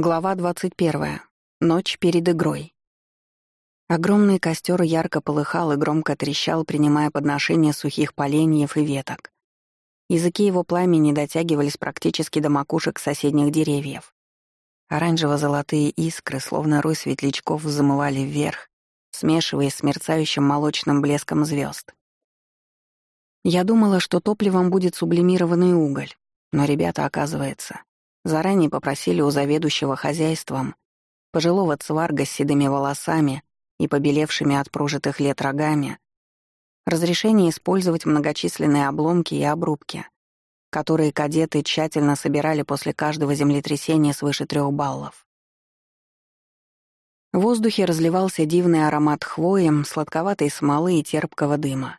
Глава 21. Ночь перед игрой. Огромный костер ярко полыхал и громко трещал, принимая подношение сухих поленьев и веток. Языки его пламени дотягивались практически до макушек соседних деревьев. Оранжево-золотые искры, словно рой светлячков, замывали вверх, смешиваясь с мерцающим молочным блеском звезд. Я думала, что топливом будет сублимированный уголь, но ребята, оказывается, Заранее попросили у заведующего хозяйством, пожилого цварга с седыми волосами и побелевшими от прожитых лет рогами, разрешение использовать многочисленные обломки и обрубки, которые кадеты тщательно собирали после каждого землетрясения свыше трех баллов. В воздухе разливался дивный аромат хвои, сладковатой смолы и терпкого дыма.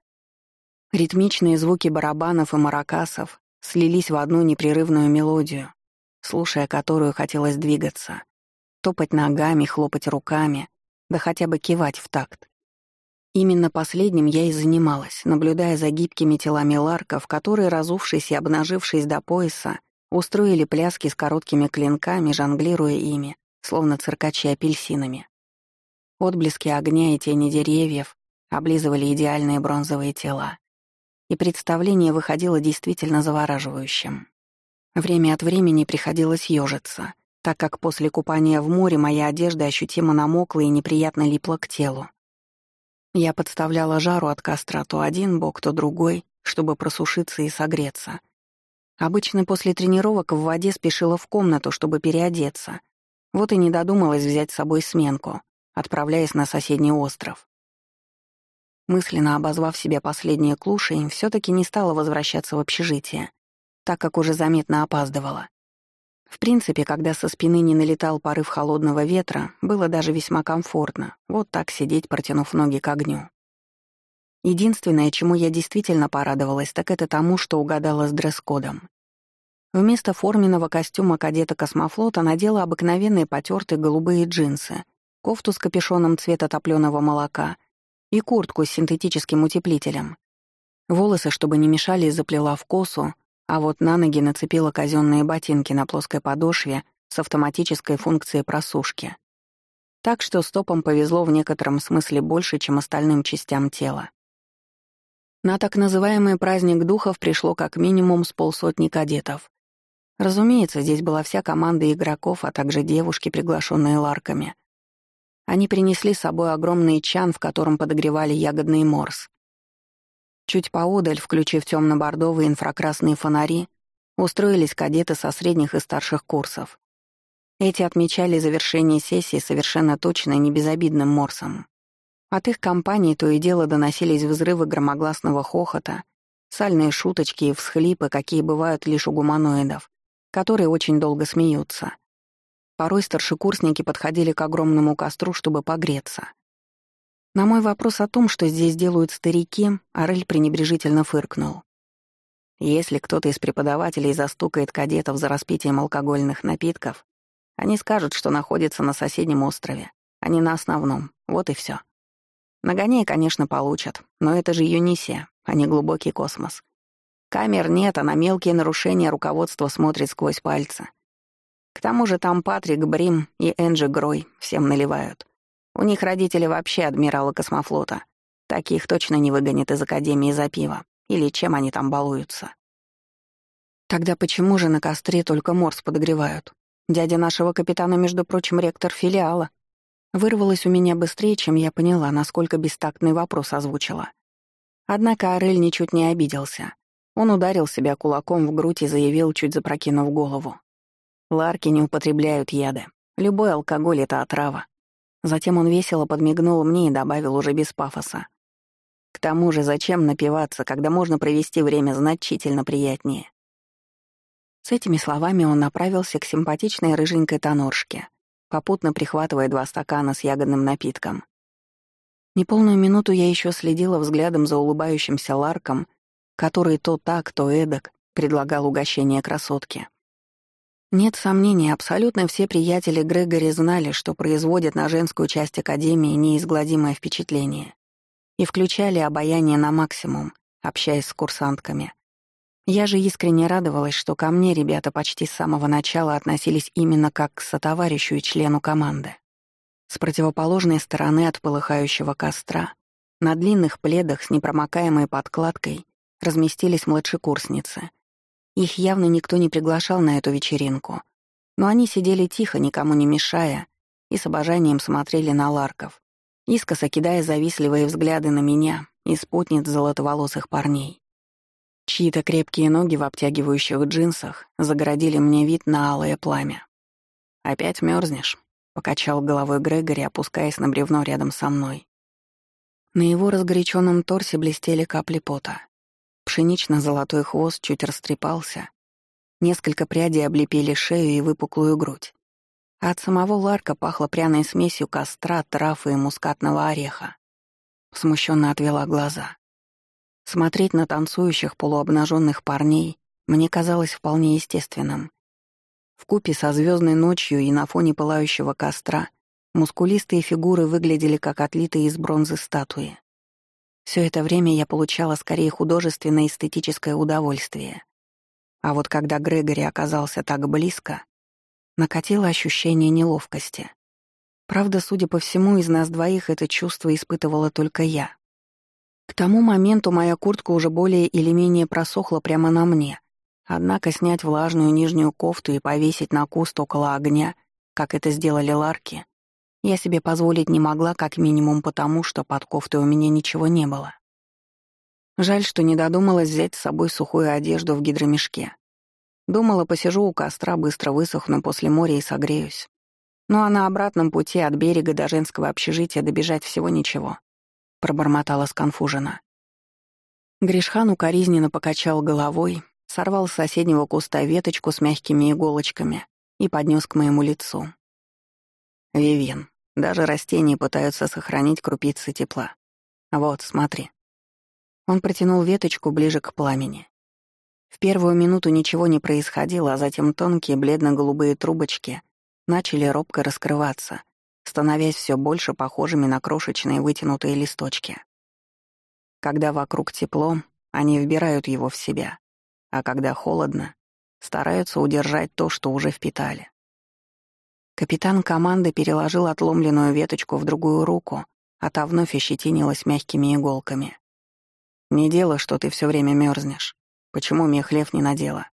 Ритмичные звуки барабанов и маракасов слились в одну непрерывную мелодию, слушая которую хотелось двигаться, топать ногами, хлопать руками, да хотя бы кивать в такт. Именно последним я и занималась, наблюдая за гибкими телами ларков, которые, разувшись и обнажившись до пояса, устроили пляски с короткими клинками, жонглируя ими, словно циркачи апельсинами. Отблески огня и тени деревьев облизывали идеальные бронзовые тела. И представление выходило действительно завораживающим. Время от времени приходилось ёжиться, так как после купания в море моя одежда ощутимо намокла и неприятно липла к телу. Я подставляла жару от костра то один бок, то другой, чтобы просушиться и согреться. Обычно после тренировок в воде спешила в комнату, чтобы переодеться. Вот и не додумалась взять с собой сменку, отправляясь на соседний остров. Мысленно обозвав себя последней клушей, все таки не стала возвращаться в общежитие так как уже заметно опаздывала. В принципе, когда со спины не налетал порыв холодного ветра, было даже весьма комфортно, вот так сидеть, протянув ноги к огню. Единственное, чему я действительно порадовалась, так это тому, что угадала с дресс-кодом. Вместо форменного костюма кадета космофлота надела обыкновенные потертые голубые джинсы, кофту с капюшоном цвета топлёного молока и куртку с синтетическим утеплителем. Волосы, чтобы не мешали, заплела в косу, а вот на ноги нацепила казенные ботинки на плоской подошве с автоматической функцией просушки. Так что стопам повезло в некотором смысле больше, чем остальным частям тела. На так называемый праздник духов пришло как минимум с полсотни кадетов. Разумеется, здесь была вся команда игроков, а также девушки, приглашенные ларками. Они принесли с собой огромный чан, в котором подогревали ягодный морс. Чуть поодаль, включив темно-бордовые инфракрасные фонари, устроились кадеты со средних и старших курсов. Эти отмечали завершение сессии совершенно точно и небезобидным морсом. От их компаний то и дело доносились взрывы громогласного хохота, сальные шуточки и всхлипы, какие бывают лишь у гуманоидов, которые очень долго смеются. Порой старшекурсники подходили к огромному костру, чтобы погреться. На мой вопрос о том, что здесь делают старики, Орель пренебрежительно фыркнул. Если кто-то из преподавателей застукает кадетов за распитием алкогольных напитков, они скажут, что находятся на соседнем острове, а не на основном. Вот и все. Нагоняй, конечно, получат, но это же Юнисия, а не глубокий космос. Камер нет, а на мелкие нарушения руководство смотрит сквозь пальцы. К тому же там Патрик Брим и Энджи Грой всем наливают. У них родители вообще адмиралы космофлота. Таких точно не выгонят из Академии за пиво. Или чем они там балуются. Тогда почему же на костре только морс подогревают? Дядя нашего капитана, между прочим, ректор филиала. Вырвалось у меня быстрее, чем я поняла, насколько бестактный вопрос озвучила. Однако Орель ничуть не обиделся. Он ударил себя кулаком в грудь и заявил, чуть запрокинув голову. Ларки не употребляют яды. Любой алкоголь — это отрава. Затем он весело подмигнул мне и добавил уже без пафоса. К тому же зачем напиваться, когда можно провести время значительно приятнее? С этими словами он направился к симпатичной рыженькой тоноршке, попутно прихватывая два стакана с ягодным напитком. Неполную минуту я еще следила взглядом за улыбающимся Ларком, который то так, то эдак предлагал угощение красотке. Нет сомнений, абсолютно все приятели Грегори знали, что производят на женскую часть Академии неизгладимое впечатление и включали обаяние на максимум, общаясь с курсантками. Я же искренне радовалась, что ко мне ребята почти с самого начала относились именно как к сотоварищу и члену команды. С противоположной стороны от полыхающего костра, на длинных пледах с непромокаемой подкладкой, разместились младшекурсницы. Их явно никто не приглашал на эту вечеринку, но они сидели тихо, никому не мешая, и с обожанием смотрели на Ларков, искоса кидая завистливые взгляды на меня и спутниц золотоволосых парней. Чьи-то крепкие ноги в обтягивающих джинсах загородили мне вид на алое пламя. «Опять мерзнешь? покачал головой Грегори, опускаясь на бревно рядом со мной. На его разгоряченном торсе блестели капли пота. Пшенично-золотой хвост чуть растрепался. Несколько прядей облепили шею и выпуклую грудь. А от самого Ларка пахло пряной смесью костра, трав и мускатного ореха. Смущенно отвела глаза. Смотреть на танцующих полуобнаженных парней мне казалось вполне естественным. В купе со звездной ночью и на фоне пылающего костра мускулистые фигуры выглядели как отлитые из бронзы статуи. Все это время я получала скорее художественное эстетическое удовольствие. А вот когда Грегори оказался так близко, накатило ощущение неловкости. Правда, судя по всему, из нас двоих это чувство испытывала только я. К тому моменту моя куртка уже более или менее просохла прямо на мне. Однако снять влажную нижнюю кофту и повесить на куст около огня, как это сделали ларки, я себе позволить не могла как минимум потому, что под кофтой у меня ничего не было. Жаль, что не додумалась взять с собой сухую одежду в гидромешке. Думала, посижу у костра, быстро высохну после моря и согреюсь. Ну а на обратном пути от берега до женского общежития добежать всего ничего. — пробормотала сконфуженно. Гришхан укоризненно покачал головой, сорвал с соседнего куста веточку с мягкими иголочками и поднес к моему лицу. «Вивен, даже растения пытаются сохранить крупицы тепла. Вот, смотри». Он протянул веточку ближе к пламени. В первую минуту ничего не происходило, а затем тонкие бледно-голубые трубочки начали робко раскрываться, становясь все больше похожими на крошечные вытянутые листочки. Когда вокруг тепло, они вбирают его в себя, а когда холодно, стараются удержать то, что уже впитали. Капитан команды переложил отломленную веточку в другую руку, а та вновь ощетинилась мягкими иголками. «Не дело, что ты все время мерзнешь. Почему Мехлев не надела?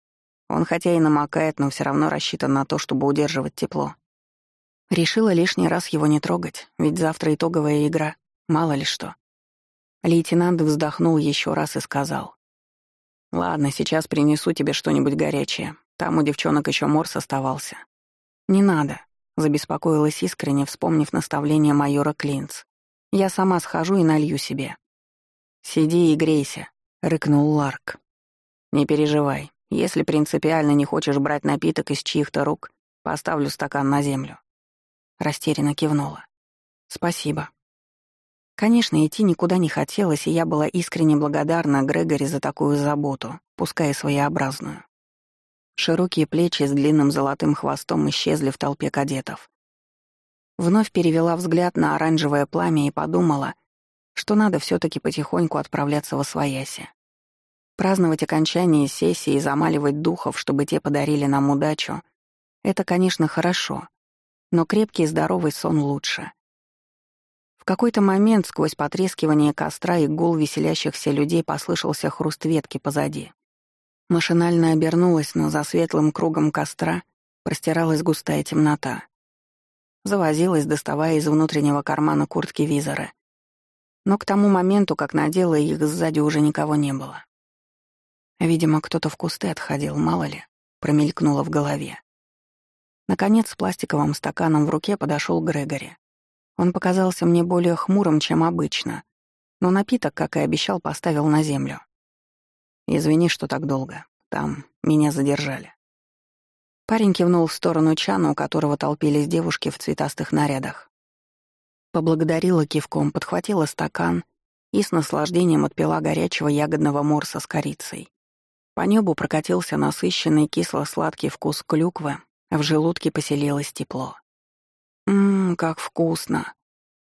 Он хотя и намокает, но все равно рассчитан на то, чтобы удерживать тепло. Решила лишний раз его не трогать, ведь завтра итоговая игра, мало ли что. Лейтенант вздохнул еще раз и сказал. «Ладно, сейчас принесу тебе что-нибудь горячее. Там у девчонок еще морс оставался». «Не надо», — забеспокоилась искренне, вспомнив наставление майора Клинц. «Я сама схожу и налью себе». «Сиди и грейся», — рыкнул Ларк. «Не переживай. Если принципиально не хочешь брать напиток из чьих-то рук, поставлю стакан на землю. Растерянно кивнула. «Спасибо». Конечно, идти никуда не хотелось, и я была искренне благодарна Грегори за такую заботу, пускай своеобразную. Широкие плечи с длинным золотым хвостом исчезли в толпе кадетов. Вновь перевела взгляд на оранжевое пламя и подумала, что надо все таки потихоньку отправляться во свояси. Праздновать окончание сессии и замаливать духов, чтобы те подарили нам удачу — это, конечно, хорошо, но крепкий и здоровый сон лучше. В какой-то момент сквозь потрескивание костра и гул веселящихся людей послышался хруст ветки позади. Машинально обернулась, но за светлым кругом костра простиралась густая темнота. Завозилась, доставая из внутреннего кармана куртки визора. Но к тому моменту, как надела их, сзади уже никого не было. Видимо, кто-то в кусты отходил, мало ли, промелькнуло в голове. Наконец, с пластиковым стаканом в руке подошел Грегори. Он показался мне более хмурым, чем обычно, но напиток, как и обещал, поставил на землю. «Извини, что так долго. Там меня задержали». Парень кивнул в сторону чана, у которого толпились девушки в цветастых нарядах. Поблагодарила кивком, подхватила стакан и с наслаждением отпила горячего ягодного морса с корицей. По небу прокатился насыщенный кисло-сладкий вкус клюквы, в желудке поселилось тепло. Ммм, как вкусно.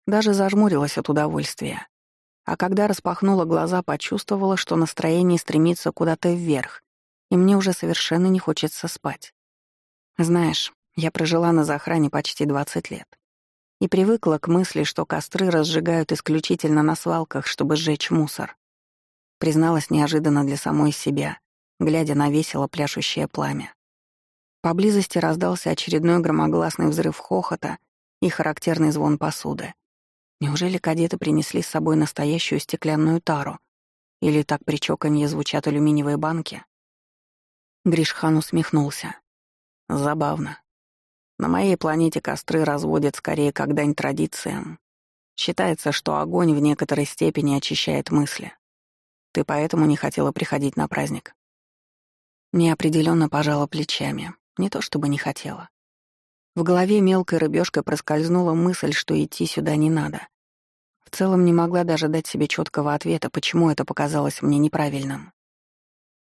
Даже зажмурилась от удовольствия. А когда распахнула глаза, почувствовала, что настроение стремится куда-то вверх, и мне уже совершенно не хочется спать. Знаешь, я прожила на захране почти 20 лет и привыкла к мысли, что костры разжигают исключительно на свалках, чтобы сжечь мусор. Призналась неожиданно для самой себя, глядя на весело пляшущее пламя. Поблизости раздался очередной громогласный взрыв хохота и характерный звон посуды. Неужели кадеты принесли с собой настоящую стеклянную тару? Или так при чоканье звучат алюминиевые банки? Гришхан усмехнулся. Забавно. На моей планете костры разводят скорее как дань традициям. Считается, что огонь в некоторой степени очищает мысли. Ты поэтому не хотела приходить на праздник? Неопределенно пожала плечами. Не то чтобы не хотела. В голове мелкой рыбешкой проскользнула мысль, что идти сюда не надо. В целом не могла даже дать себе четкого ответа, почему это показалось мне неправильным.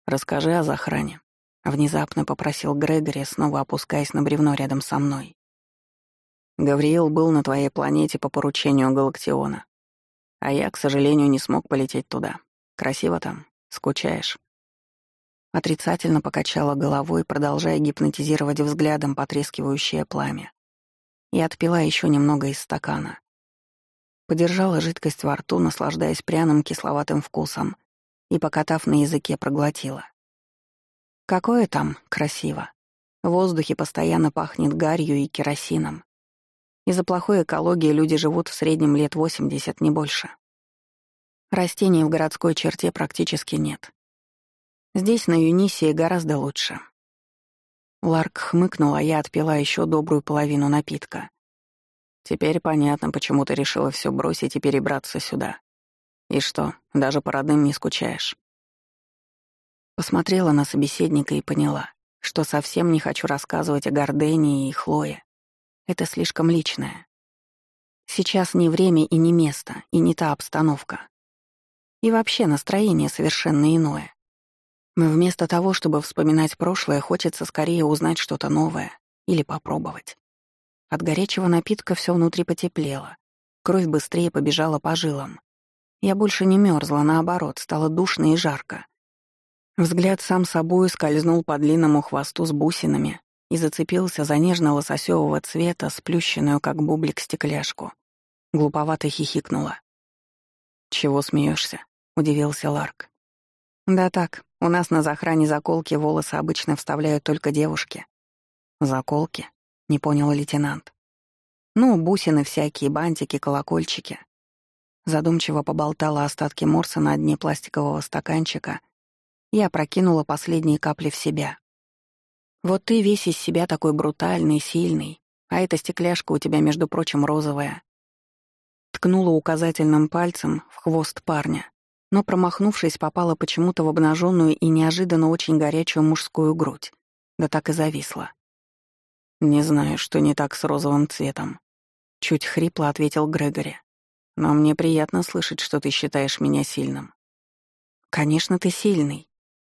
«Расскажи о захране», — внезапно попросил Грегори, снова опускаясь на бревно рядом со мной. «Гавриил был на твоей планете по поручению Галактиона, а я, к сожалению, не смог полететь туда. Красиво там? Скучаешь?» Отрицательно покачала головой, продолжая гипнотизировать взглядом потрескивающее пламя. И отпила еще немного из стакана. Подержала жидкость во рту, наслаждаясь пряным кисловатым вкусом, и, покатав на языке, проглотила. Какое там красиво. В воздухе постоянно пахнет гарью и керосином. Из-за плохой экологии люди живут в среднем лет 80, не больше. Растений в городской черте практически нет. Здесь, на Юнисии, гораздо лучше. Ларк хмыкнул, а я отпила еще добрую половину напитка. Теперь понятно, почему ты решила все бросить и перебраться сюда. И что, даже по родным не скучаешь? Посмотрела на собеседника и поняла, что совсем не хочу рассказывать о Гордении и Хлое. Это слишком личное. Сейчас не время и не место, и не та обстановка. И вообще настроение совершенно иное. Вместо того, чтобы вспоминать прошлое, хочется скорее узнать что-то новое или попробовать. От горячего напитка все внутри потеплело. Кровь быстрее побежала по жилам. Я больше не мерзла, наоборот, стало душно и жарко. Взгляд сам собой скользнул по длинному хвосту с бусинами и зацепился за нежно-лососевого цвета, сплющенную, как бублик, стекляшку. Глуповато хихикнула. «Чего смеешься? удивился Ларк. «Да так, у нас на захране заколки волосы обычно вставляют только девушки». «Заколки?» — не понял лейтенант. «Ну, бусины всякие, бантики, колокольчики». Задумчиво поболтала остатки морса на дне пластикового стаканчика и опрокинула последние капли в себя. «Вот ты весь из себя такой брутальный, сильный, а эта стекляшка у тебя, между прочим, розовая». Ткнула указательным пальцем в хвост парня но, промахнувшись, попала почему-то в обнаженную и неожиданно очень горячую мужскую грудь. Да так и зависла. «Не знаю, что не так с розовым цветом», — чуть хрипло ответил Грегори. «Но мне приятно слышать, что ты считаешь меня сильным». «Конечно, ты сильный».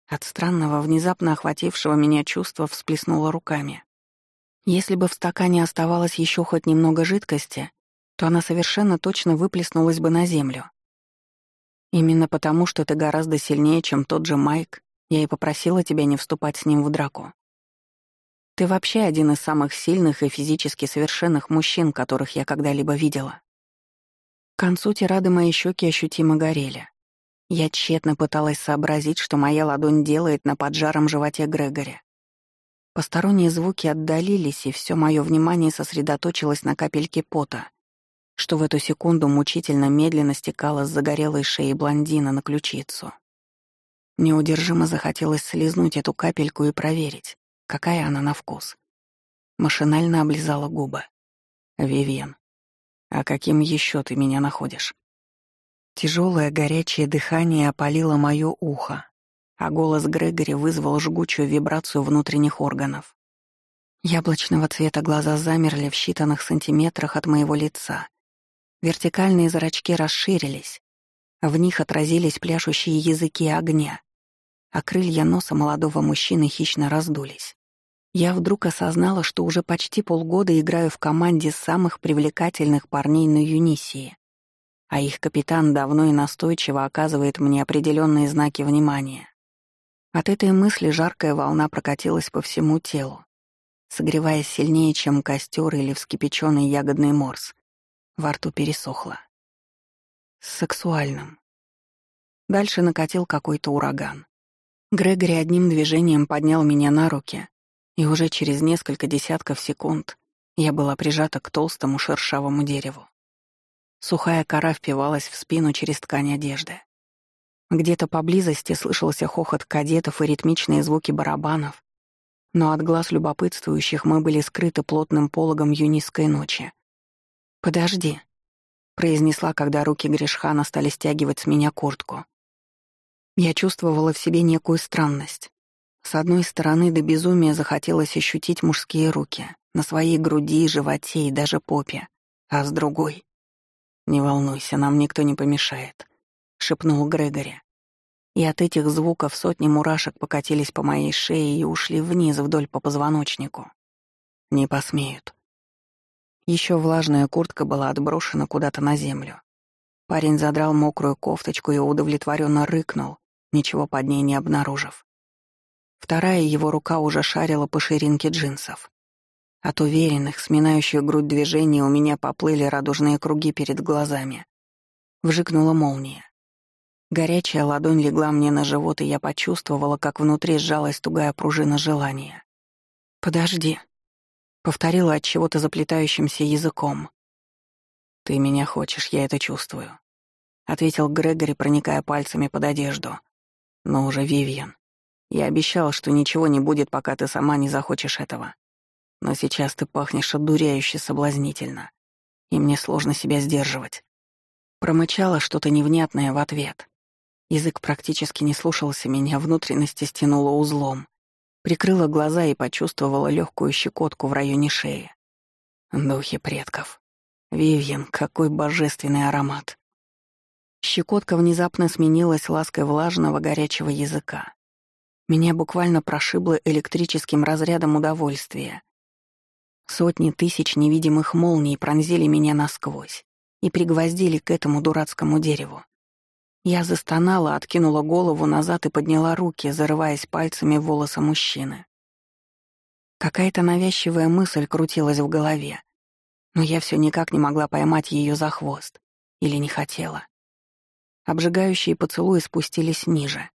От странного, внезапно охватившего меня чувства всплеснула руками. Если бы в стакане оставалось еще хоть немного жидкости, то она совершенно точно выплеснулась бы на землю. Именно потому, что ты гораздо сильнее, чем тот же Майк, я и попросила тебя не вступать с ним в драку. Ты вообще один из самых сильных и физически совершенных мужчин, которых я когда-либо видела. К концу тирады мои щеки ощутимо горели. Я тщетно пыталась сообразить, что моя ладонь делает на поджаром животе Грегори. Посторонние звуки отдалились, и все мое внимание сосредоточилось на капельке пота, что в эту секунду мучительно медленно стекало с загорелой шеи блондина на ключицу. Неудержимо захотелось слизнуть эту капельку и проверить, какая она на вкус. Машинально облизала губы. «Вивьен, а каким еще ты меня находишь?» Тяжелое горячее дыхание опалило мое ухо, а голос Грегори вызвал жгучую вибрацию внутренних органов. Яблочного цвета глаза замерли в считанных сантиметрах от моего лица, Вертикальные зрачки расширились. В них отразились пляшущие языки огня, а крылья носа молодого мужчины хищно раздулись. Я вдруг осознала, что уже почти полгода играю в команде самых привлекательных парней на Юнисии, а их капитан давно и настойчиво оказывает мне определенные знаки внимания. От этой мысли жаркая волна прокатилась по всему телу, согреваясь сильнее, чем костер или вскипяченный ягодный морс. Во рту пересохло. сексуальным. Дальше накатил какой-то ураган. Грегори одним движением поднял меня на руки, и уже через несколько десятков секунд я была прижата к толстому шершавому дереву. Сухая кора впивалась в спину через ткань одежды. Где-то поблизости слышался хохот кадетов и ритмичные звуки барабанов, но от глаз любопытствующих мы были скрыты плотным пологом юнистской ночи. «Подожди», — произнесла, когда руки Гришхана стали стягивать с меня куртку. Я чувствовала в себе некую странность. С одной стороны, до безумия захотелось ощутить мужские руки на своей груди, животе и даже попе, а с другой... «Не волнуйся, нам никто не помешает», — шепнул Грегори. И от этих звуков сотни мурашек покатились по моей шее и ушли вниз вдоль по позвоночнику. Не посмеют. Еще влажная куртка была отброшена куда-то на землю. Парень задрал мокрую кофточку и удовлетворенно рыкнул, ничего под ней не обнаружив. Вторая его рука уже шарила по ширинке джинсов. От уверенных, сминающих грудь движений у меня поплыли радужные круги перед глазами. Вжикнула молния. Горячая ладонь легла мне на живот, и я почувствовала, как внутри сжалась тугая пружина желания. «Подожди», — повторила от чего-то заплетающимся языком. «Ты меня хочешь, я это чувствую», — ответил Грегори, проникая пальцами под одежду. «Но уже, Вивьен, я обещал, что ничего не будет, пока ты сама не захочешь этого. Но сейчас ты пахнешь одуряюще соблазнительно, и мне сложно себя сдерживать». Промычала что-то невнятное в ответ. Язык практически не слушался меня, внутренности стянуло узлом. Прикрыла глаза и почувствовала легкую щекотку в районе шеи. Духи предков. Вивьен, какой божественный аромат. Щекотка внезапно сменилась лаской влажного горячего языка. Меня буквально прошибло электрическим разрядом удовольствия. Сотни тысяч невидимых молний пронзили меня насквозь и пригвоздили к этому дурацкому дереву. Я застонала, откинула голову назад и подняла руки, зарываясь пальцами в волосы мужчины. Какая-то навязчивая мысль крутилась в голове, но я все никак не могла поймать ее за хвост. Или не хотела. Обжигающие поцелуи спустились ниже.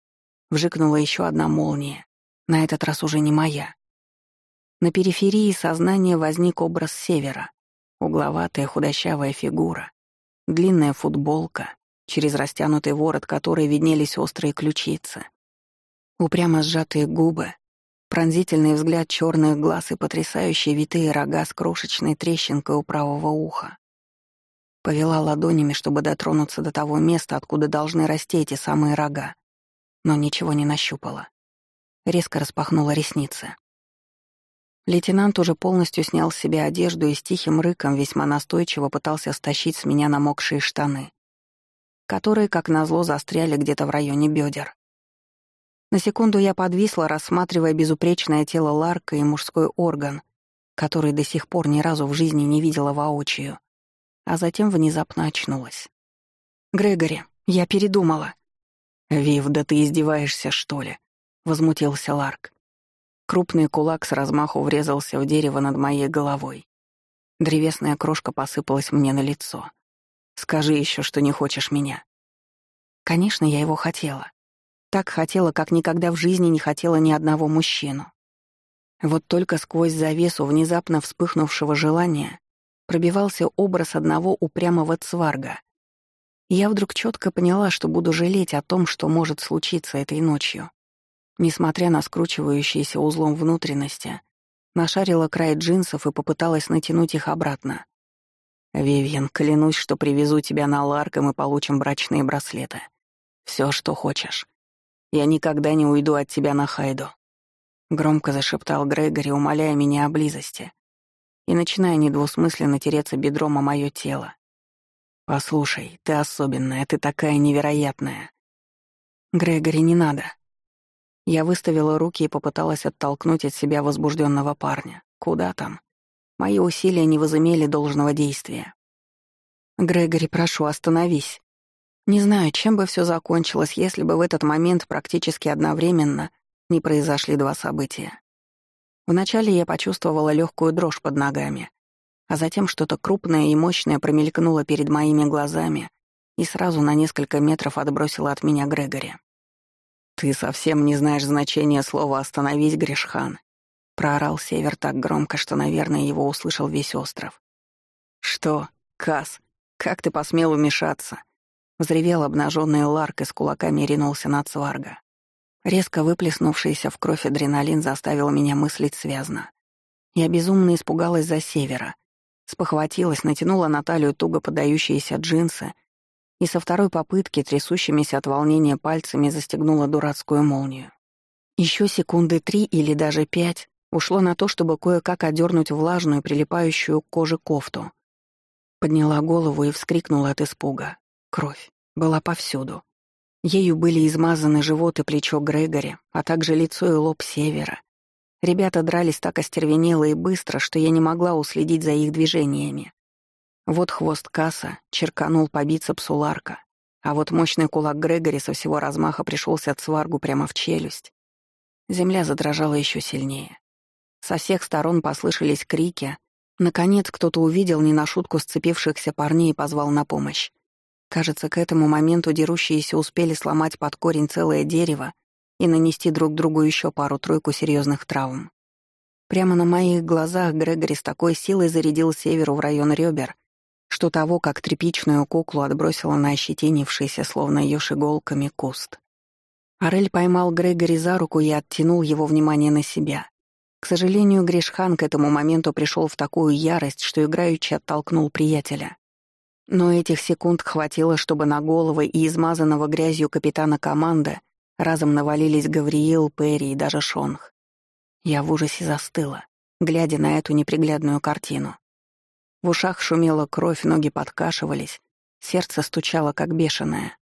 Вжикнула еще одна молния, на этот раз уже не моя. На периферии сознания возник образ севера. Угловатая худощавая фигура, длинная футболка, через растянутый ворот которой виднелись острые ключицы. Упрямо сжатые губы, пронзительный взгляд черных глаз и потрясающие витые рога с крошечной трещинкой у правого уха. Повела ладонями, чтобы дотронуться до того места, откуда должны расти эти самые рога, но ничего не нащупала. Резко распахнула ресницы. Лейтенант уже полностью снял с себя одежду и с тихим рыком весьма настойчиво пытался стащить с меня намокшие штаны которые, как назло, застряли где-то в районе бедер. На секунду я подвисла, рассматривая безупречное тело Ларка и мужской орган, который до сих пор ни разу в жизни не видела воочию, а затем внезапно очнулась. «Грегори, я передумала». «Вив, да ты издеваешься, что ли?» — возмутился Ларк. Крупный кулак с размаху врезался в дерево над моей головой. Древесная крошка посыпалась мне на лицо. Скажи еще, что не хочешь меня. Конечно, я его хотела. Так хотела, как никогда в жизни не хотела ни одного мужчину. Вот только сквозь завесу внезапно вспыхнувшего желания пробивался образ одного упрямого цварга. Я вдруг четко поняла, что буду жалеть о том, что может случиться этой ночью. Несмотря на скручивающиеся узлом внутренности, нашарила край джинсов и попыталась натянуть их обратно. «Вивьен, клянусь, что привезу тебя на Ларк, и мы получим брачные браслеты. Все, что хочешь. Я никогда не уйду от тебя на Хайду». Громко зашептал Грегори, умоляя меня о близости и начиная недвусмысленно тереться бедром о мое тело. «Послушай, ты особенная, ты такая невероятная». «Грегори, не надо». Я выставила руки и попыталась оттолкнуть от себя возбужденного парня. Куда там? Мои усилия не возымели должного действия. «Грегори, прошу, остановись. Не знаю, чем бы все закончилось, если бы в этот момент практически одновременно не произошли два события. Вначале я почувствовала легкую дрожь под ногами, а затем что-то крупное и мощное промелькнуло перед моими глазами и сразу на несколько метров отбросило от меня Грегори. «Ты совсем не знаешь значения слова «остановись, Гришхан», — проорал Север так громко, что, наверное, его услышал весь остров. «Что, Кас, как ты посмел вмешаться?» Взревел обнаженный Ларк и с кулаками ринулся на Цварга. Резко выплеснувшийся в кровь адреналин заставил меня мыслить связно. Я безумно испугалась за Севера. Спохватилась, натянула на талию туго подающиеся джинсы и со второй попытки, трясущимися от волнения пальцами, застегнула дурацкую молнию. Еще секунды три или даже пять ушло на то, чтобы кое-как одернуть влажную, прилипающую к коже кофту. Подняла голову и вскрикнула от испуга. Кровь была повсюду. Ею были измазаны живот и плечо Грегори, а также лицо и лоб Севера. Ребята дрались так остервенело и быстро, что я не могла уследить за их движениями. Вот хвост Касса черканул по бицепсу Ларка, а вот мощный кулак Грегори со всего размаха пришелся от сваргу прямо в челюсть. Земля задрожала еще сильнее. Со всех сторон послышались крики, Наконец кто-то увидел не на шутку сцепившихся парней и позвал на помощь. Кажется, к этому моменту дерущиеся успели сломать под корень целое дерево и нанести друг другу еще пару-тройку серьезных травм. Прямо на моих глазах Грегори с такой силой зарядил северу в район ребер, что того, как тряпичную куклу отбросила на ощетинившийся, словно еж иголками, куст. Орель поймал Грегори за руку и оттянул его внимание на себя. К сожалению, Гришхан к этому моменту пришел в такую ярость, что играючи оттолкнул приятеля. Но этих секунд хватило, чтобы на головы и измазанного грязью капитана команды разом навалились Гавриил, Перри и даже Шонг. Я в ужасе застыла, глядя на эту неприглядную картину. В ушах шумела кровь, ноги подкашивались, сердце стучало, как бешеное.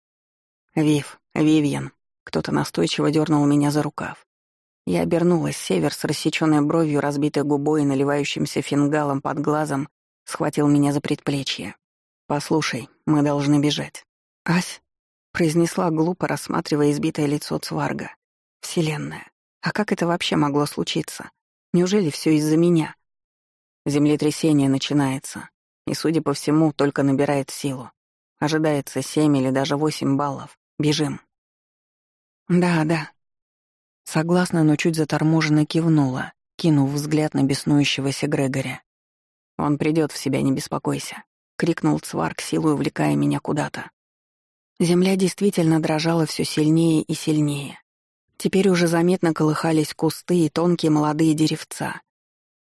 «Вив, Вивьен», кто-то настойчиво дернул меня за рукав. Я обернулась, север с рассеченной бровью, разбитой губой и наливающимся фингалом под глазом схватил меня за предплечье. «Послушай, мы должны бежать». «Ась?» — произнесла глупо, рассматривая избитое лицо Цварга. «Вселенная. А как это вообще могло случиться? Неужели все из-за меня?» Землетрясение начинается, и, судя по всему, только набирает силу. Ожидается семь или даже восемь баллов. Бежим. «Да, да», Согласно, но чуть заторможенно кивнула, кинув взгляд на беснующегося Грегоря. «Он придет в себя, не беспокойся», — крикнул Цварк, силой увлекая меня куда-то. Земля действительно дрожала все сильнее и сильнее. Теперь уже заметно колыхались кусты и тонкие молодые деревца.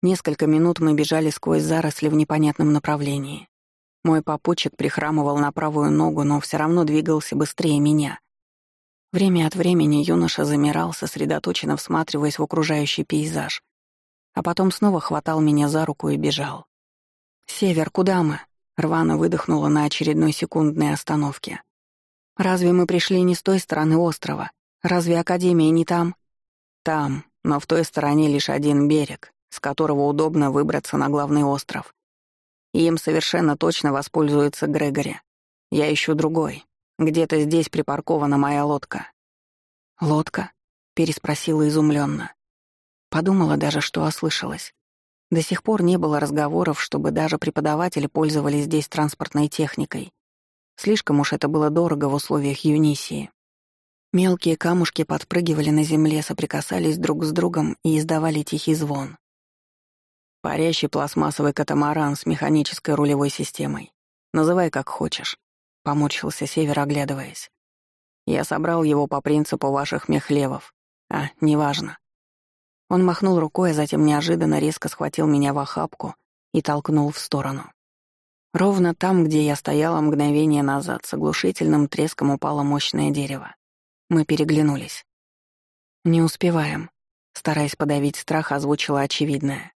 Несколько минут мы бежали сквозь заросли в непонятном направлении. Мой попутчик прихрамывал на правую ногу, но все равно двигался быстрее меня — Время от времени юноша замирал, сосредоточенно всматриваясь в окружающий пейзаж, а потом снова хватал меня за руку и бежал. «Север, куда мы?» — рвано выдохнула на очередной секундной остановке. «Разве мы пришли не с той стороны острова? Разве Академия не там?» «Там, но в той стороне лишь один берег, с которого удобно выбраться на главный остров. И им совершенно точно воспользуется Грегори. Я ищу другой, где-то здесь припаркована моя лодка». «Лодка?» — переспросила изумленно. Подумала даже, что ослышалась. До сих пор не было разговоров, чтобы даже преподаватели пользовались здесь транспортной техникой. Слишком уж это было дорого в условиях Юнисии. Мелкие камушки подпрыгивали на земле, соприкасались друг с другом и издавали тихий звон. Парящий пластмассовый катамаран с механической рулевой системой. Называй как хочешь. Поморщился Север, оглядываясь. Я собрал его по принципу ваших мехлевов. А, неважно. Он махнул рукой, а затем неожиданно резко схватил меня в охапку и толкнул в сторону. Ровно там, где я стояла мгновение назад, с оглушительным треском упало мощное дерево. Мы переглянулись. «Не успеваем», — стараясь подавить страх, озвучила очевидное.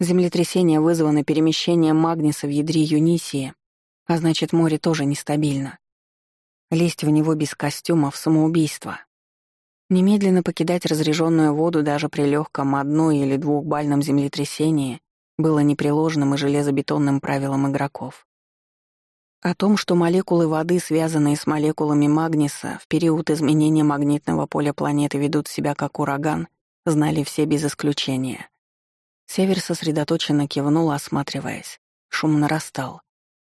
Землетрясение вызвано перемещением Магниса в ядре Юнисии а значит, море тоже нестабильно. Лезть в него без костюмов — самоубийство. Немедленно покидать разреженную воду даже при легком одной- или двухбальном землетрясении было непреложным и железобетонным правилом игроков. О том, что молекулы воды, связанные с молекулами Магниса, в период изменения магнитного поля планеты ведут себя как ураган, знали все без исключения. Север сосредоточенно кивнул, осматриваясь. Шум нарастал.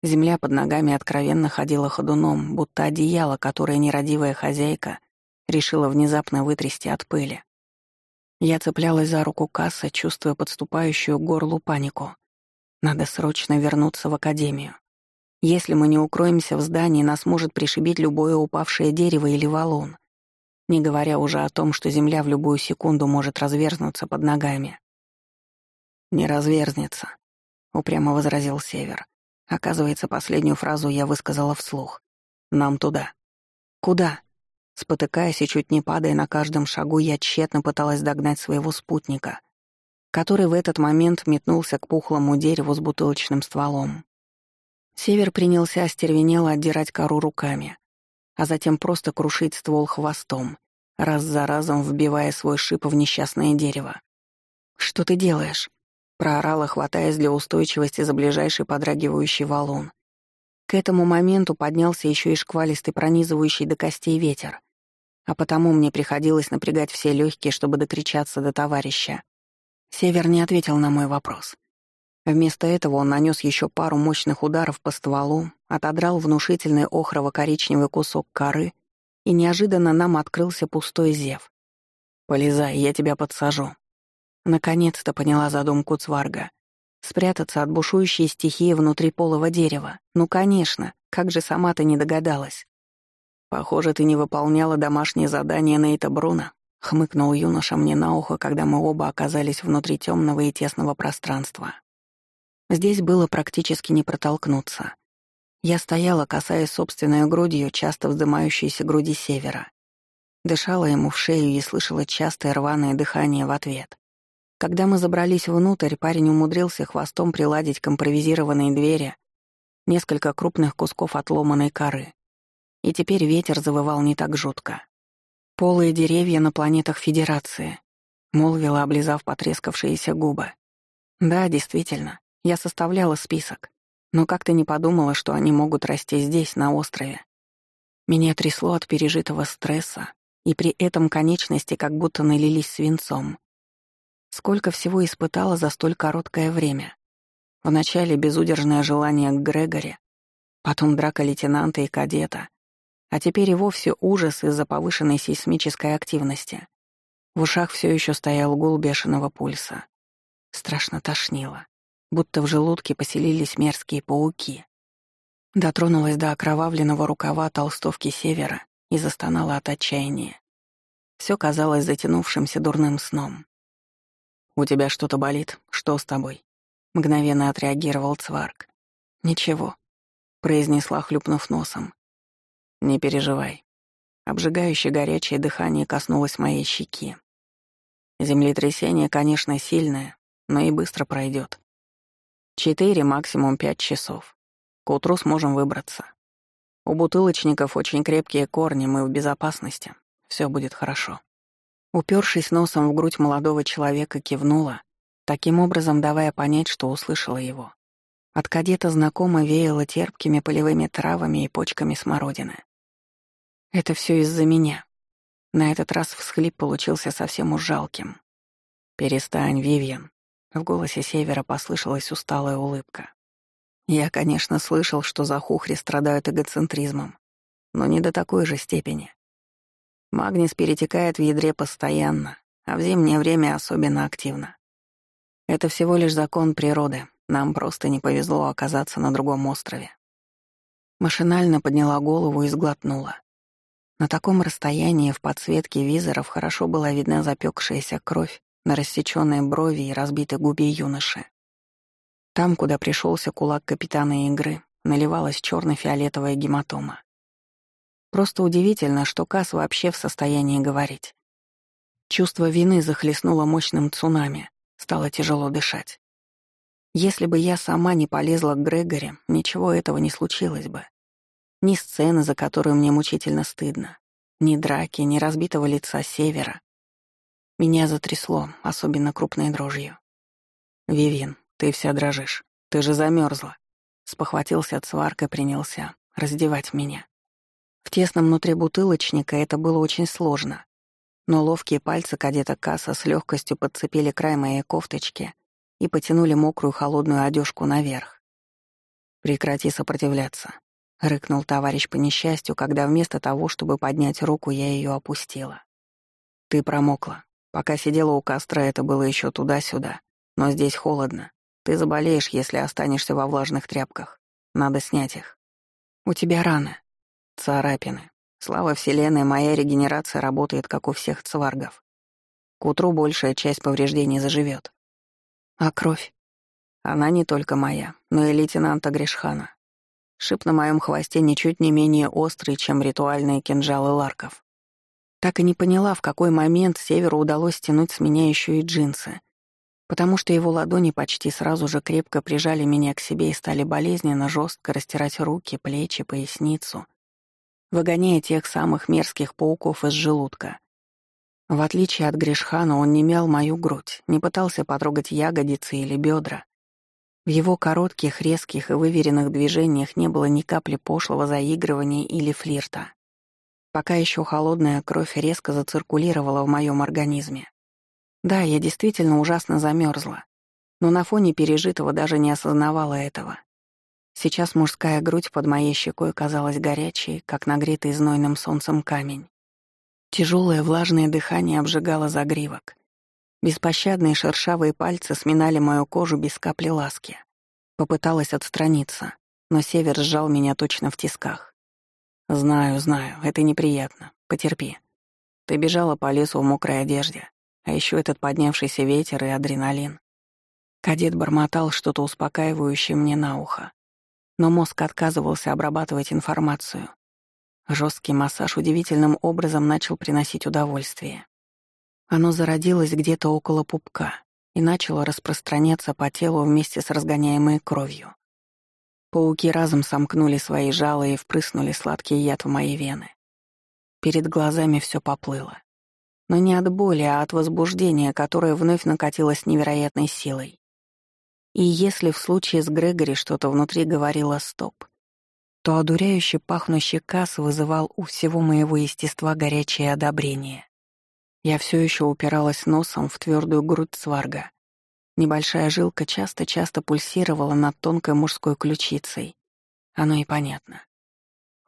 Земля под ногами откровенно ходила ходуном, будто одеяло, которое нерадивая хозяйка решила внезапно вытрясти от пыли. Я цеплялась за руку касса, чувствуя подступающую к горлу панику. Надо срочно вернуться в академию. Если мы не укроемся в здании, нас может пришибить любое упавшее дерево или валун. Не говоря уже о том, что земля в любую секунду может разверзнуться под ногами. «Не разверзнется», — упрямо возразил Север. Оказывается, последнюю фразу я высказала вслух. «Нам туда». «Куда?» Спотыкаясь и чуть не падая на каждом шагу, я тщетно пыталась догнать своего спутника, который в этот момент метнулся к пухлому дереву с бутылочным стволом. Север принялся остервенело отдирать кору руками, а затем просто крушить ствол хвостом, раз за разом вбивая свой шип в несчастное дерево. «Что ты делаешь?» — проорала, хватаясь для устойчивости за ближайший подрагивающий валун. К этому моменту поднялся еще и шквалистый пронизывающий до костей ветер а потому мне приходилось напрягать все легкие, чтобы докричаться до товарища. Север не ответил на мой вопрос. Вместо этого он нанес еще пару мощных ударов по стволу, отодрал внушительный охрово-коричневый кусок коры, и неожиданно нам открылся пустой зев. «Полезай, я тебя подсажу». Наконец-то поняла задумку Цварга. Спрятаться от бушующей стихии внутри полого дерева. Ну, конечно, как же сама-то не догадалась. «Похоже, ты не выполняла домашнее задание Нейта Бруна», — хмыкнул юноша мне на ухо, когда мы оба оказались внутри темного и тесного пространства. Здесь было практически не протолкнуться. Я стояла, касаясь собственной грудью, часто вздымающейся груди севера. Дышала ему в шею и слышала частое рваное дыхание в ответ. Когда мы забрались внутрь, парень умудрился хвостом приладить к двери несколько крупных кусков отломанной коры и теперь ветер завывал не так жутко. Полые деревья на планетах Федерации, молвила, облизав потрескавшиеся губы. Да, действительно, я составляла список, но как-то не подумала, что они могут расти здесь, на острове. Меня трясло от пережитого стресса, и при этом конечности как будто налились свинцом. Сколько всего испытала за столь короткое время. Вначале безудержное желание к Грегоре, потом драка лейтенанта и кадета, а теперь и вовсе ужас из-за повышенной сейсмической активности. В ушах все еще стоял гул бешеного пульса. Страшно тошнило, будто в желудке поселились мерзкие пауки. Дотронулась до окровавленного рукава толстовки севера и застонала от отчаяния. Все казалось затянувшимся дурным сном. «У тебя что-то болит? Что с тобой?» Мгновенно отреагировал Цварк. «Ничего», — произнесла, хлюпнув носом. «Не переживай». Обжигающее горячее дыхание коснулось моей щеки. Землетрясение, конечно, сильное, но и быстро пройдет. Четыре, максимум пять часов. К утру сможем выбраться. У бутылочников очень крепкие корни, мы в безопасности. Все будет хорошо. Упершись носом в грудь молодого человека, кивнула, таким образом давая понять, что услышала его. От кадета знакомо веяло терпкими полевыми травами и почками смородины. Это все из-за меня. На этот раз всхлип получился совсем уж жалким. «Перестань, Вивьен». В голосе Севера послышалась усталая улыбка. Я, конечно, слышал, что за хухри страдают эгоцентризмом, но не до такой же степени. Магнис перетекает в ядре постоянно, а в зимнее время особенно активно. Это всего лишь закон природы, нам просто не повезло оказаться на другом острове. Машинально подняла голову и сглотнула. На таком расстоянии в подсветке визоров хорошо была видна запекшаяся кровь на рассеченной брови и разбитой губе юноши. Там, куда пришелся кулак капитана игры, наливалась черно-фиолетовая гематома. Просто удивительно, что Кас вообще в состоянии говорить. Чувство вины захлестнуло мощным цунами, стало тяжело дышать. Если бы я сама не полезла к Грегоре, ничего этого не случилось бы. Ни сцены, за которую мне мучительно стыдно, ни драки, ни разбитого лица севера. Меня затрясло, особенно крупной дрожью. «Вивин, ты вся дрожишь. Ты же замерзла. Спохватился от сварка и принялся раздевать меня. В тесном внутри бутылочника это было очень сложно. Но ловкие пальцы кадета Касса с легкостью подцепили край моей кофточки и потянули мокрую холодную одежку наверх. «Прекрати сопротивляться», — рыкнул товарищ по несчастью, когда вместо того, чтобы поднять руку, я ее опустила. «Ты промокла. Пока сидела у костра, это было еще туда-сюда. Но здесь холодно. Ты заболеешь, если останешься во влажных тряпках. Надо снять их. У тебя раны. Царапины. Слава Вселенной, моя регенерация работает, как у всех цваргов. К утру большая часть повреждений заживет. А кровь? Она не только моя, но и лейтенанта Гришхана. Шип на моем хвосте ничуть не менее острый, чем ритуальные кинжалы ларков. Так и не поняла, в какой момент Северу удалось стянуть с меня еще и джинсы, потому что его ладони почти сразу же крепко прижали меня к себе и стали болезненно жестко растирать руки, плечи, поясницу, выгоняя тех самых мерзких пауков из желудка. В отличие от Гришхана, он не мял мою грудь, не пытался потрогать ягодицы или бедра. В его коротких, резких и выверенных движениях не было ни капли пошлого заигрывания или флирта пока еще холодная кровь резко зациркулировала в моем организме. Да, я действительно ужасно замерзла, но на фоне пережитого даже не осознавала этого. Сейчас мужская грудь под моей щекой казалась горячей, как нагретый знойным солнцем камень. Тяжелое влажное дыхание обжигало загривок. Беспощадные шершавые пальцы сминали мою кожу без капли ласки. Попыталась отстраниться, но север сжал меня точно в тисках. «Знаю, знаю, это неприятно. Потерпи. Ты бежала по лесу в мокрой одежде, а еще этот поднявшийся ветер и адреналин». Кадет бормотал что-то успокаивающее мне на ухо, но мозг отказывался обрабатывать информацию. Жесткий массаж удивительным образом начал приносить удовольствие. Оно зародилось где-то около пупка и начало распространяться по телу вместе с разгоняемой кровью. Пауки разом сомкнули свои жало и впрыснули сладкий яд в мои вены. Перед глазами все поплыло. Но не от боли, а от возбуждения, которое вновь накатилось невероятной силой. И если в случае с Грегори что-то внутри говорило «стоп», то одуряюще пахнущий касс вызывал у всего моего естества горячее одобрение. Я все еще упиралась носом в твердую грудь сварга, Небольшая жилка часто-часто пульсировала над тонкой мужской ключицей. Оно и понятно.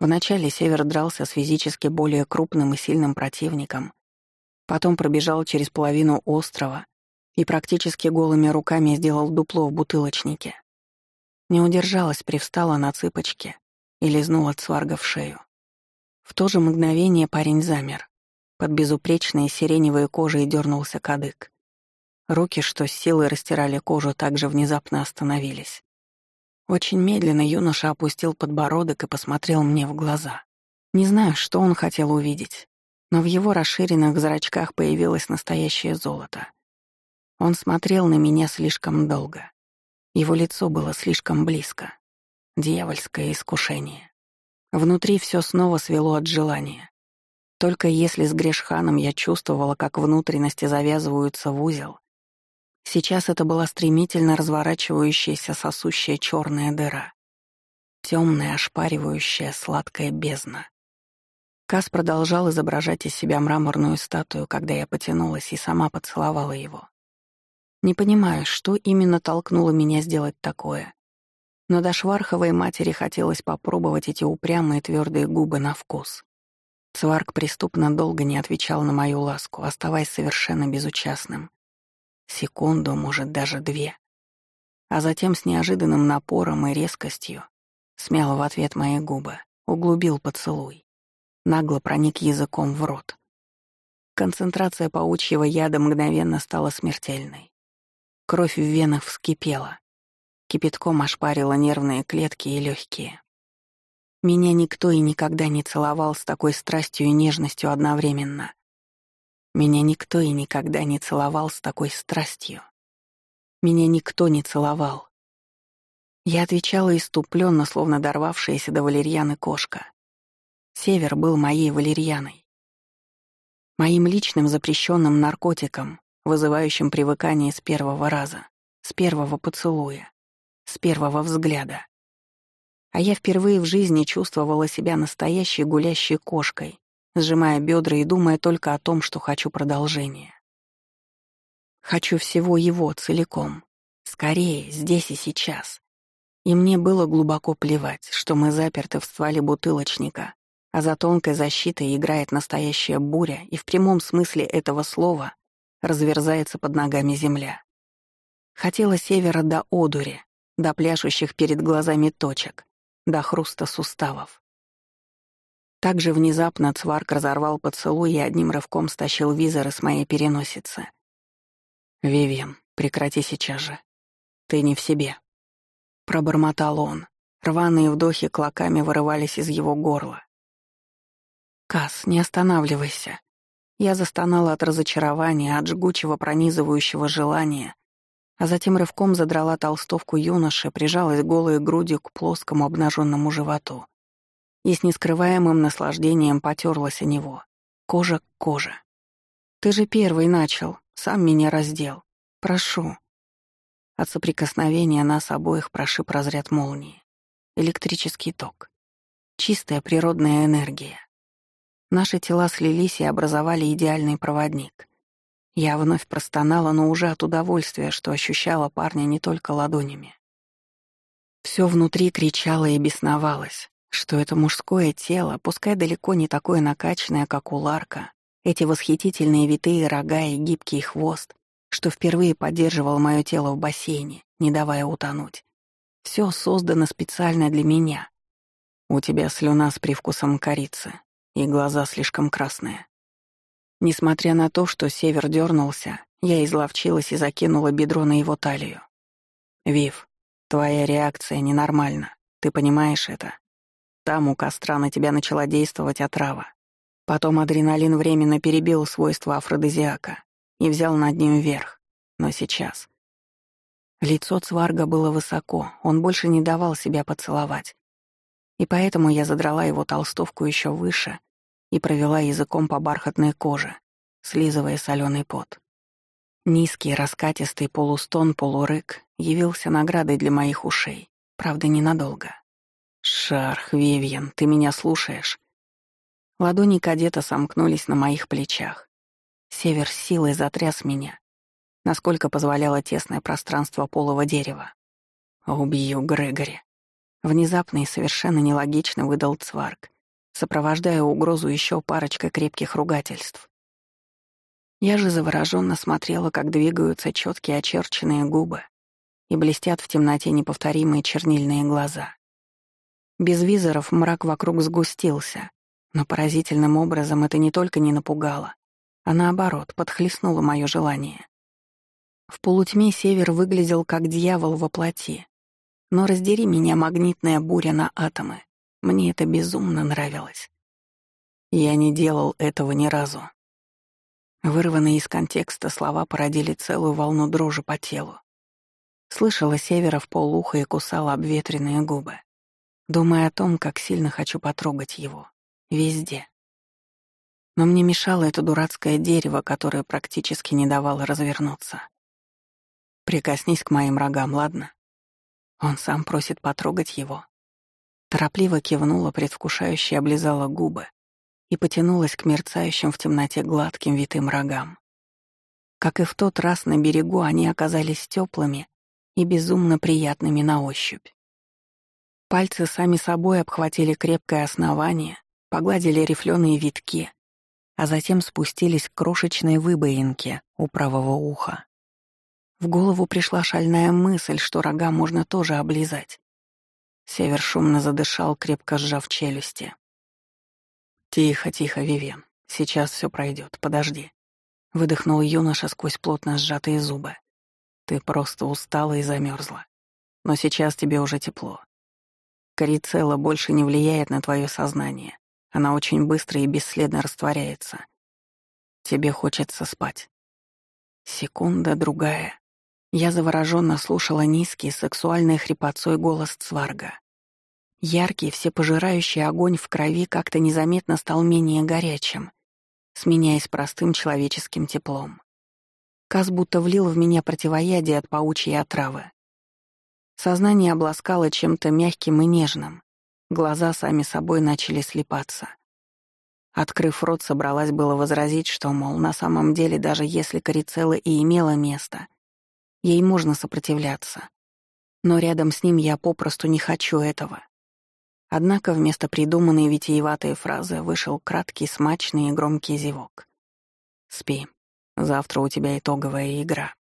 Вначале Север дрался с физически более крупным и сильным противником, потом пробежал через половину острова и практически голыми руками сделал дупло в бутылочнике. Не удержалась, привстала на цыпочки и лизнула Цварга в шею. В то же мгновение парень замер. Под безупречной сиреневой кожей дернулся кадык. Руки, что с силой растирали кожу, также внезапно остановились. Очень медленно юноша опустил подбородок и посмотрел мне в глаза. Не знаю, что он хотел увидеть, но в его расширенных зрачках появилось настоящее золото. Он смотрел на меня слишком долго. Его лицо было слишком близко. Дьявольское искушение. Внутри все снова свело от желания. Только если с Грешханом я чувствовала, как внутренности завязываются в узел, Сейчас это была стремительно разворачивающаяся сосущая черная дыра. Темная, ошпаривающая, сладкая бездна. Кас продолжал изображать из себя мраморную статую, когда я потянулась и сама поцеловала его. Не понимаю, что именно толкнуло меня сделать такое. Но до шварховой матери хотелось попробовать эти упрямые твердые губы на вкус. Цварк преступно долго не отвечал на мою ласку, оставаясь совершенно безучастным. Секунду, может, даже две. А затем с неожиданным напором и резкостью смял в ответ мои губы, углубил поцелуй. Нагло проник языком в рот. Концентрация паучьего яда мгновенно стала смертельной. Кровь в венах вскипела. Кипятком ошпарила нервные клетки и легкие. Меня никто и никогда не целовал с такой страстью и нежностью одновременно. Меня никто и никогда не целовал с такой страстью. Меня никто не целовал. Я отвечала иступленно, словно дорвавшаяся до валерьяны кошка. Север был моей валерьяной. Моим личным запрещенным наркотиком, вызывающим привыкание с первого раза, с первого поцелуя, с первого взгляда. А я впервые в жизни чувствовала себя настоящей гулящей кошкой, сжимая бедра и думая только о том, что хочу продолжения. Хочу всего его целиком. Скорее, здесь и сейчас. И мне было глубоко плевать, что мы заперты в стволе бутылочника, а за тонкой защитой играет настоящая буря, и в прямом смысле этого слова разверзается под ногами земля. Хотела севера до одури, до пляшущих перед глазами точек, до хруста суставов. Так же внезапно Цварк разорвал поцелуй и одним рывком стащил визор из моей переносицы. «Вивьен, прекрати сейчас же. Ты не в себе». Пробормотал он. Рваные вдохи клоками вырывались из его горла. «Кас, не останавливайся». Я застонала от разочарования, от жгучего пронизывающего желания, а затем рывком задрала толстовку юноши, прижалась голой грудью к плоскому обнаженному животу и с нескрываемым наслаждением потерлась о него. Кожа к коже. «Ты же первый начал, сам меня раздел. Прошу». От соприкосновения нас обоих прошиб разряд молнии. Электрический ток. Чистая природная энергия. Наши тела слились и образовали идеальный проводник. Я вновь простонала, но уже от удовольствия, что ощущала парня не только ладонями. Все внутри кричало и бесновалось, что это мужское тело, пускай далеко не такое накачанное, как у Ларка, эти восхитительные витые рога и гибкий хвост, что впервые поддерживал мое тело в бассейне, не давая утонуть. Все создано специально для меня. У тебя слюна с привкусом корицы, и глаза слишком красные. Несмотря на то, что север дернулся, я изловчилась и закинула бедро на его талию. «Вив, твоя реакция ненормальна. Ты понимаешь это? Там у костра на тебя начала действовать отрава. Потом адреналин временно перебил свойства афродизиака и взял над ним верх. Но сейчас... Лицо Цварга было высоко, он больше не давал себя поцеловать. И поэтому я задрала его толстовку еще выше и провела языком по бархатной коже, слизывая соленый пот. Низкий, раскатистый полустон, полурык явился наградой для моих ушей, правда, ненадолго. «Шарх, Вивьен, ты меня слушаешь?» Ладони кадета сомкнулись на моих плечах. Север силой затряс меня, насколько позволяло тесное пространство полого дерева. «Убью Грегори». Внезапно и совершенно нелогично выдал Цварк, сопровождая угрозу еще парочкой крепких ругательств. Я же завороженно смотрела, как двигаются четкие очерченные губы и блестят в темноте неповторимые чернильные глаза. Без визоров мрак вокруг сгустился, но поразительным образом это не только не напугало, а наоборот, подхлестнуло мое желание. В полутьме север выглядел как дьявол во плоти. Но раздери меня магнитная буря на атомы. Мне это безумно нравилось. Я не делал этого ни разу. Вырванные из контекста слова породили целую волну дрожи по телу. Слышала севера в полуха и кусала обветренные губы думая о том, как сильно хочу потрогать его. Везде. Но мне мешало это дурацкое дерево, которое практически не давало развернуться. Прикоснись к моим рогам, ладно? Он сам просит потрогать его. Торопливо кивнула, предвкушающе облизала губы и потянулась к мерцающим в темноте гладким витым рогам. Как и в тот раз на берегу, они оказались теплыми и безумно приятными на ощупь. Пальцы сами собой обхватили крепкое основание, погладили рифленые витки, а затем спустились к крошечной выбоинке у правого уха. В голову пришла шальная мысль, что рога можно тоже облизать. Север шумно задышал, крепко сжав челюсти. «Тихо, тихо, Вивен. Сейчас все пройдет. Подожди». Выдохнул юноша сквозь плотно сжатые зубы. «Ты просто устала и замерзла. Но сейчас тебе уже тепло. Корицелла больше не влияет на твое сознание. Она очень быстро и бесследно растворяется. Тебе хочется спать. Секунда, другая. Я завороженно слушала низкий, сексуальный хрипотцой голос Цварга. Яркий, всепожирающий огонь в крови как-то незаметно стал менее горячим, сменяясь простым человеческим теплом. Каз будто влил в меня противоядие от паучьей отравы. Сознание обласкало чем-то мягким и нежным. Глаза сами собой начали слепаться. Открыв рот, собралась было возразить, что, мол, на самом деле, даже если Корицелла и имела место, ей можно сопротивляться. Но рядом с ним я попросту не хочу этого. Однако вместо придуманной витиеватой фразы вышел краткий, смачный и громкий зевок. «Спи. Завтра у тебя итоговая игра».